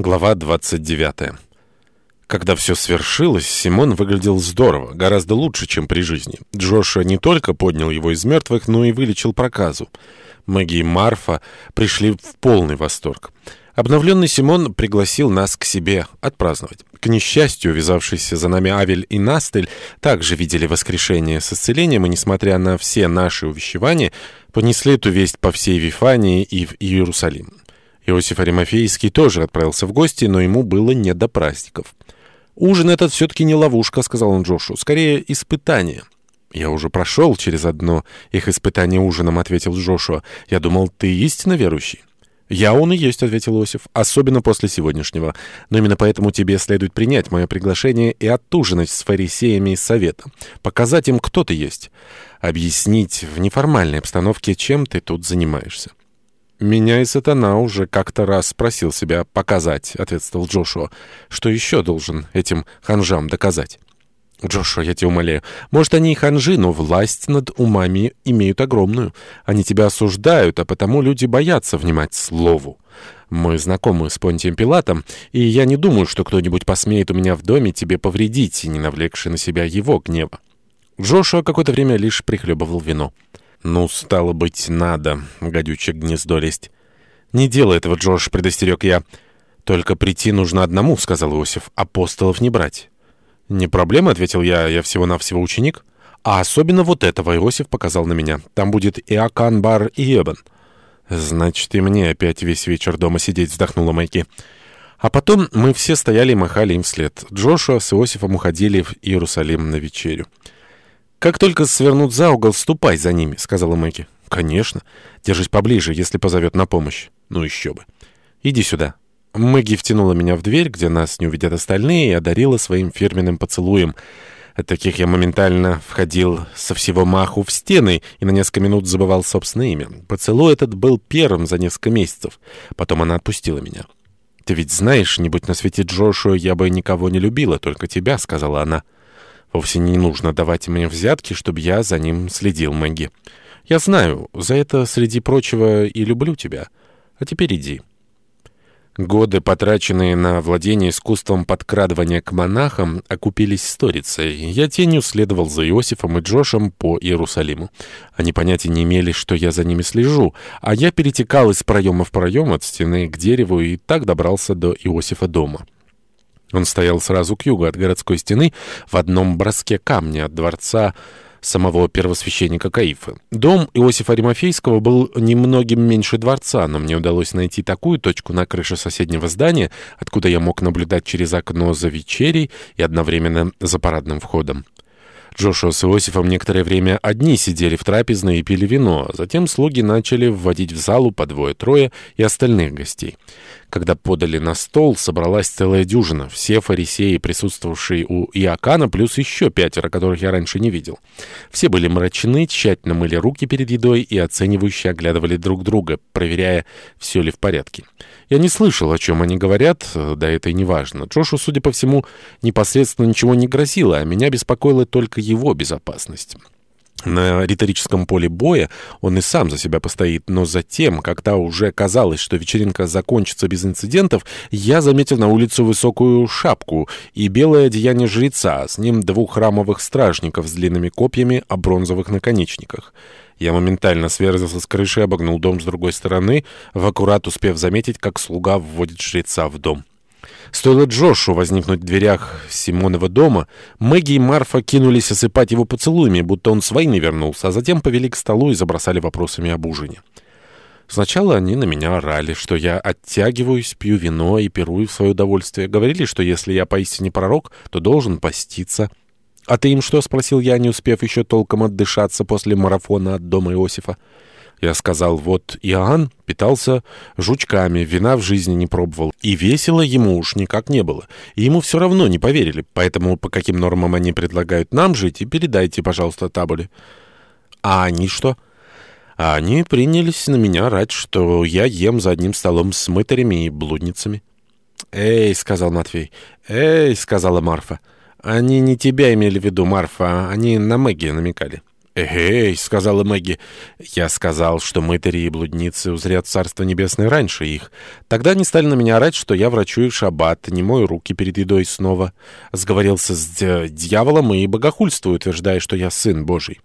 Глава 29. Когда все свершилось, Симон выглядел здорово, гораздо лучше, чем при жизни. Джоша не только поднял его из мертвых, но и вылечил проказу. Мэгги и Марфа пришли в полный восторг. Обновленный Симон пригласил нас к себе отпраздновать. К несчастью, вязавшиеся за нами Авель и Настель также видели воскрешение с исцелением, и, несмотря на все наши увещевания, понесли эту весть по всей Вифании и в Иерусалим. Иосиф Аримофейский тоже отправился в гости, но ему было не до праздников. «Ужин этот все-таки не ловушка», — сказал он Джошу, — «скорее испытание». «Я уже прошел через одно их испытание ужином», — ответил Джошуа. «Я думал, ты истинно верующий». «Я он и есть», — ответил Иосиф, — «особенно после сегодняшнего. Но именно поэтому тебе следует принять мое приглашение и отужинать с фарисеями из совета, показать им, кто ты есть, объяснить в неформальной обстановке, чем ты тут занимаешься». «Меня и сатана уже как-то раз спросил себя показать», — ответствовал Джошуа. «Что еще должен этим ханжам доказать?» «Джошуа, я тебя умоляю, может, они и ханжи, но власть над умами имеют огромную. Они тебя осуждают, а потому люди боятся внимать слову. Мы знакомы с Понтием Пилатом, и я не думаю, что кто-нибудь посмеет у меня в доме тебе повредить, не навлекши на себя его гнева». Джошуа какое-то время лишь прихлебывал вино. «Ну, стало быть, надо, гадючее гнездо лезть». «Не делай этого, Джош», — предостерег я. «Только прийти нужно одному», — сказал Иосиф, — «апостолов не брать». «Не проблема», — ответил я, — «я всего-навсего ученик». «А особенно вот этого», — Иосиф показал на меня. «Там будет Иокан, Бар и Ебан». «Значит, и мне опять весь вечер дома сидеть», — вздохнула Майки. А потом мы все стояли и махали им вслед. Джошуа с Иосифом уходили в Иерусалим на вечерю. «Как только свернут за угол, ступай за ними», — сказала Мэгги. «Конечно. Держись поближе, если позовет на помощь. Ну еще бы. Иди сюда». Мэгги втянула меня в дверь, где нас не увидят остальные, и одарила своим фирменным поцелуем. От таких я моментально входил со всего маху в стены и на несколько минут забывал собственное имя. Поцелуй этот был первым за несколько месяцев. Потом она отпустила меня. «Ты ведь знаешь, не будь на свете Джошуа, я бы никого не любила, только тебя», — сказала она. Вовсе не нужно давать мне взятки, чтобы я за ним следил, Мэгги. Я знаю, за это, среди прочего, и люблю тебя. А теперь иди». Годы, потраченные на владение искусством подкрадывания к монахам, окупились сторицей. Я тенью следовал за Иосифом и Джошем по Иерусалиму. Они понятия не имели, что я за ними слежу, а я перетекал из проема в проем от стены к дереву и так добрался до Иосифа дома. Он стоял сразу к югу от городской стены в одном броске камня от дворца самого первосвященника Каифа. Дом Иосифа Римофейского был немногим меньше дворца, но мне удалось найти такую точку на крыше соседнего здания, откуда я мог наблюдать через окно за вечерей и одновременно за парадным входом. Джошуа с Иосифом некоторое время одни сидели в трапезной и пили вино, а затем слуги начали вводить в залу по двое-трое и остальных гостей. Когда подали на стол, собралась целая дюжина. Все фарисеи, присутствовавшие у Иокана, плюс еще пятеро, которых я раньше не видел. Все были мрачны, тщательно мыли руки перед едой и оценивающе оглядывали друг друга, проверяя, все ли в порядке. Я не слышал, о чем они говорят, да это и не важно. Джошу, судя по всему, непосредственно ничего не грозило, а меня беспокоила только его безопасность. На риторическом поле боя он и сам за себя постоит, но затем, когда уже казалось, что вечеринка закончится без инцидентов, я заметил на улице высокую шапку и белое одеяние жреца, с ним двух храмовых стражников с длинными копьями о бронзовых наконечниках. Я моментально сверзился с крыши обогнул дом с другой стороны, в аккурат успев заметить, как слуга вводит жреца в дом. Стоило Джошу возникнуть в дверях Симонова дома, Мэгги и Марфа кинулись осыпать его поцелуями, будто он с войны вернулся, а затем повели к столу и забросали вопросами об ужине. Сначала они на меня орали, что я оттягиваюсь, пью вино и пирую в свое удовольствие. Говорили, что если я поистине пророк, то должен поститься. «А ты им что?» — спросил я, не успев еще толком отдышаться после марафона от дома Иосифа. Я сказал, вот Иоанн питался жучками, вина в жизни не пробовал. И весело ему уж никак не было. И ему все равно не поверили. Поэтому по каким нормам они предлагают нам жить, и передайте, пожалуйста, табуле. А они что? А они принялись на меня орать, что я ем за одним столом с мытарями и блудницами. «Эй», — сказал Матвей. «Эй», — сказала Марфа. «Они не тебя имели в виду, Марфа, они на Мэгги намекали». «Эй», — сказала Мэгги, — «я сказал, что мытари и блудницы узрят Царство Небесное раньше их. Тогда они стали на меня орать, что я врачую шаббат, не мою руки перед едой снова. Сговорился с дьяволом и богохульствую, утверждая, что я сын Божий».